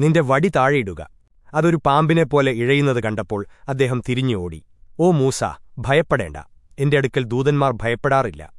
നിന്റെ വടി താഴെയിടുക. അതൊരു പാമ്പിനെപ്പോലെ ഇഴയുന്നത് കണ്ടപ്പോൾ അദ്ദേഹം തിരിഞ്ഞു ഓടി ഓ മൂസ ഭയപ്പെടേണ്ട. എന്റെ അടുക്കൽ ദൂതന്മാർ ഭയപ്പെടാറില്ല.